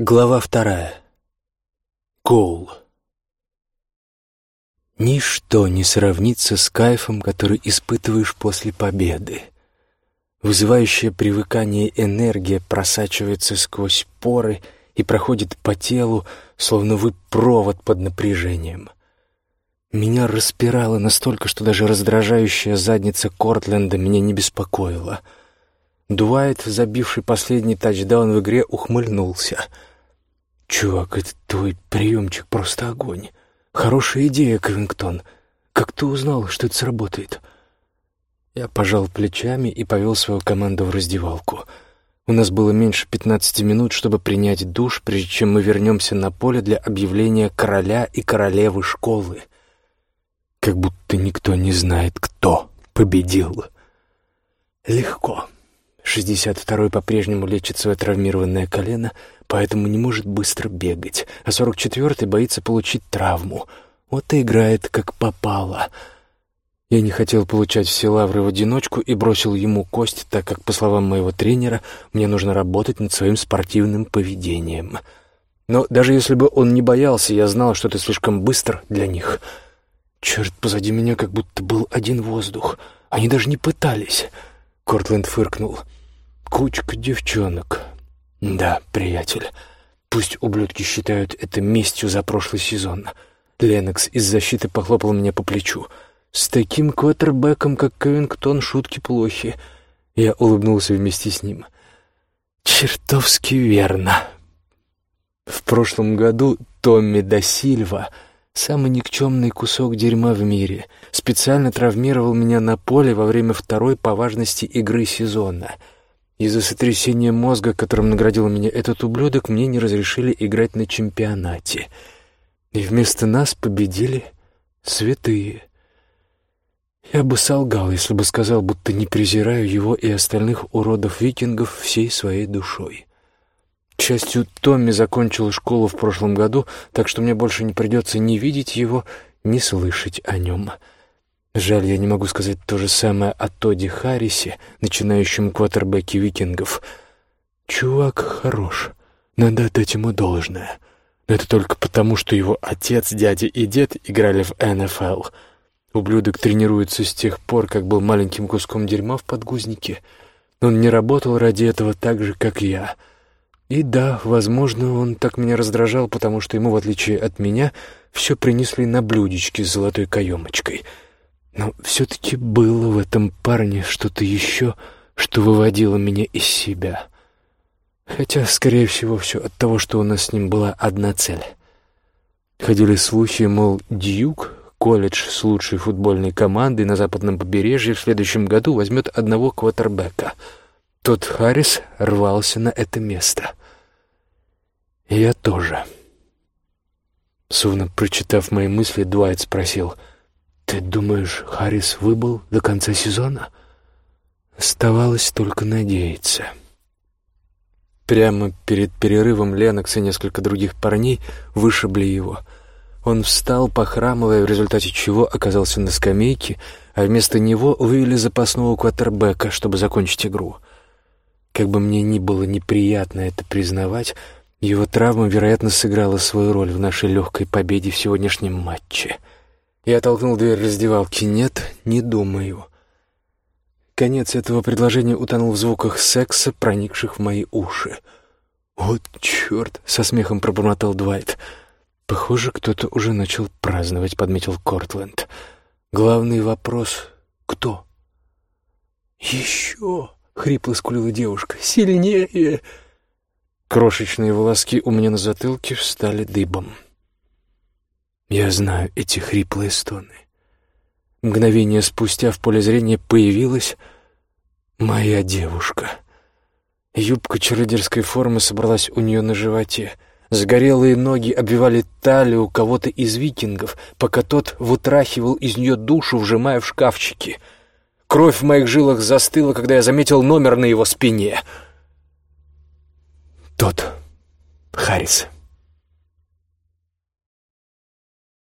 Глава вторая. Коул. Ничто не сравнится с кайфом, который испытываешь после победы. Вызывающее привыкание энергия просачивается сквозь поры и проходит по телу, словно вы провод под напряжением. Меня распирало настолько, что даже раздражающая задница Кортленда меня не беспокоила — Дуайт, забивший последний тачдаун в игре, ухмыльнулся. «Чувак, это твой приемчик просто огонь. Хорошая идея, Квингтон. Как ты узнал, что это сработает?» Я пожал плечами и повел свою команду в раздевалку. У нас было меньше пятнадцати минут, чтобы принять душ, прежде чем мы вернемся на поле для объявления короля и королевы школы. Как будто никто не знает, кто победил. Легко. 62-й по-прежнему лечит свое травмированное колено, поэтому не может быстро бегать, а 44-й боится получить травму. Вот и играет как попало. Я не хотел получать все лавры в одиночку и бросил ему кость, так как, по словам моего тренера, мне нужно работать над своим спортивным поведением. Но даже если бы он не боялся, я знал, что это слишком быстро для них. Черт, позади меня как будто был один воздух. Они даже не пытались. Кортленд фыркнул. «Кучка девчонок». «Да, приятель. Пусть ублюдки считают это местью за прошлый сезон». Ленокс из защиты похлопал меня по плечу. «С таким квотербеком, как Кевингтон, шутки плохи». Я улыбнулся вместе с ним. «Чертовски верно». В прошлом году Томми да Сильва, самый никчемный кусок дерьма в мире, специально травмировал меня на поле во время второй по важности игры сезона. Из-за сотрясения мозга, которым наградил меня этот ублюдок, мне не разрешили играть на чемпионате. И вместо нас победили святые. Я бы солгал, если бы сказал, будто не презираю его и остальных уродов-викингов всей своей душой. К счастью, Томми закончил школу в прошлом году, так что мне больше не придется ни видеть его, ни слышать о нем. Жаль, я не могу сказать то же самое о Тоди Харрисе, начинающем квотербеке викингов. Чувак хорош, надо отдать ему должное. Но это только потому, что его отец, дядя и дед играли в НФЛ. Ублюдок тренируется с тех пор, как был маленьким куском дерьма в подгузнике. Он не работал ради этого так же, как я — и да, возможно, он так меня раздражал, потому что ему, в отличие от меня, все принесли на блюдечке с золотой каемочкой. Но все-таки было в этом парне что-то еще, что выводило меня из себя. Хотя, скорее всего, все от того, что у нас с ним была одна цель. Ходили слухи, мол, Дьюк, колледж с лучшей футбольной командой на западном побережье, в следующем году возьмет одного квотербека — тот Харрис рвался на это место. И я тоже. Словно прочитав мои мысли, Дуайт спросил, «Ты думаешь, Харрис выбыл до конца сезона?» Оставалось только надеяться. Прямо перед перерывом Ленокс и несколько других парней вышибли его. Он встал, похрамывая, в результате чего оказался на скамейке, а вместо него вывели запасного квотербека, чтобы закончить игру — как бы мне ни было неприятно это признавать, его травма, вероятно, сыграла свою роль в нашей легкой победе в сегодняшнем матче. Я толкнул дверь раздевалки. «Нет, не думаю». Конец этого предложения утонул в звуках секса, проникших в мои уши. «Вот черт!» — со смехом пробормотал Двайт. «Похоже, кто-то уже начал праздновать», — подметил Кортленд. «Главный вопрос — кто?» «Еще!» — хрипло скулила девушка. «Сильнее!» Крошечные волоски у меня на затылке встали дыбом. Я знаю эти хриплые стоны. Мгновение спустя в поле зрения появилась моя девушка. Юбка чародерской формы собралась у нее на животе. Загорелые ноги обвивали талию кого-то из викингов, пока тот вытрахивал из нее душу, вжимая в шкафчики — Кровь в моих жилах застыла, когда я заметил номер на его спине. Тот. Харрис.